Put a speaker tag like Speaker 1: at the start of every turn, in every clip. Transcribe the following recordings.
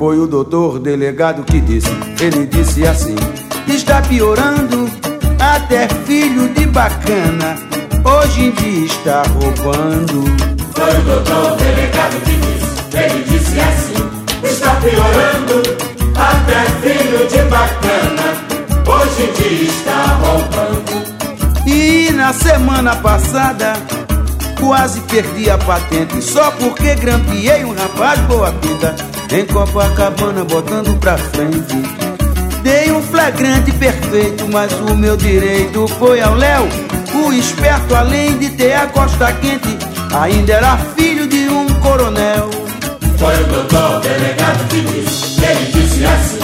Speaker 1: Foi o doutor delegado que disse, ele disse assim: Está piorando, até filho de bacana, hoje em dia está roubando.
Speaker 2: Foi o doutor delegado que disse, ele disse assim: Está piorando, até filho de bacana, hoje em dia está roubando.
Speaker 1: E na semana passada quase perdi a patente Só porque grampeei um rapaz boa vida Em Copacabana botando pra frente. Dei um flagrante perfeito Mas o meu direito foi ao Léo O esperto além de ter a costa quente Ainda era filho de um coronel.
Speaker 2: Foi o doutor delegado que disse Ele disse assim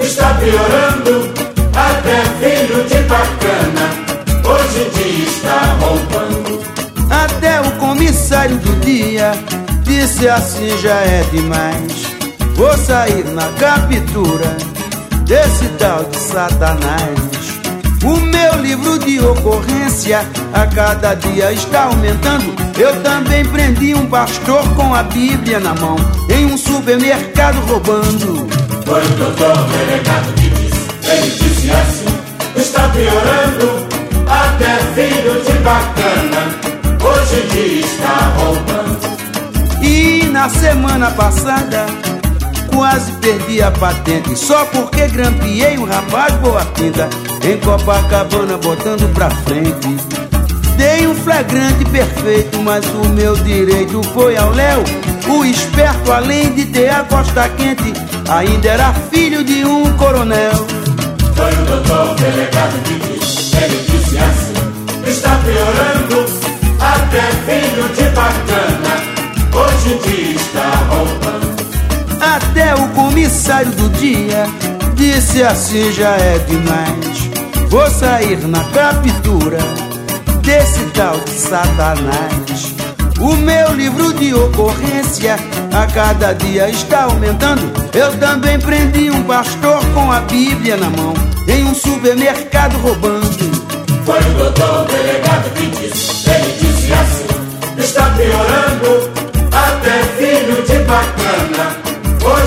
Speaker 2: Está piorando Até filho de bacana Hoje em dia está roubando.
Speaker 1: Até o comissário do dia disse assim já é demais. Vou sair na captura desse tal de Satanás. O meu livro de ocorrência a cada dia está aumentando. Eu também prendi um pastor com a Bíblia na mão em um supermercado roubando.
Speaker 2: Foi o doutor delegado que disse, ele disse assim: está piorando, até filho de bacana hoje em dia está roubando.
Speaker 1: E na semana passada quase perdi a patente só porque grampeei um rapaz boa pinta em Copacabana botando pra frente. Dei um flagrante perfeito, mas o meu direito foi ao Léo. O esperto, além de ter a costa quente, ainda era filho de um coronel.
Speaker 2: Foi o doutor delegado que Até
Speaker 1: o comissário do dia disse assim já é demais. Vou sair na captura desse tal de Satanás. O meu livro de ocorrência a cada dia está aumentando. Eu também prendi um pastor com a Bíblia na mão em um supermercado roubando.
Speaker 2: Foi o doutor delegado que disse, ele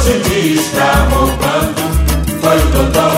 Speaker 2: hoje me está roubando. Foi o Dodô